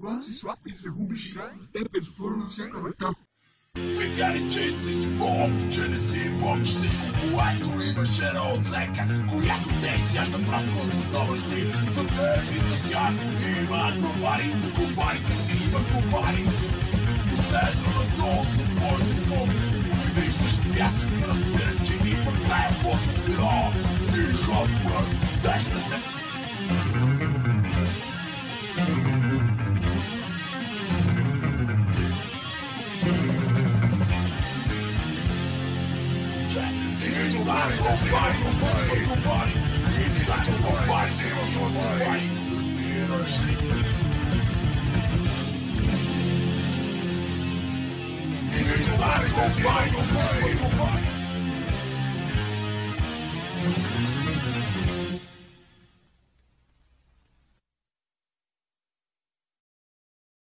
Quase swap segundo steppers foram se acabar. We gotta change this bomb, Genesis bomb, stick Kuat, Kuriba, Shadow, Black, Kuyak, Dex, Yasta, Blanco, Double Sleep, The Bird, It's a Yacht, Iman, Nobody, Kubari, Kasiba, Kubari, That's the dog, the boy, the dog, They wish to be out, gonna get a genie from Life, what's it all? You got run, that's the This is your body, is your body. Is your body, is your body. Is your body, is your body.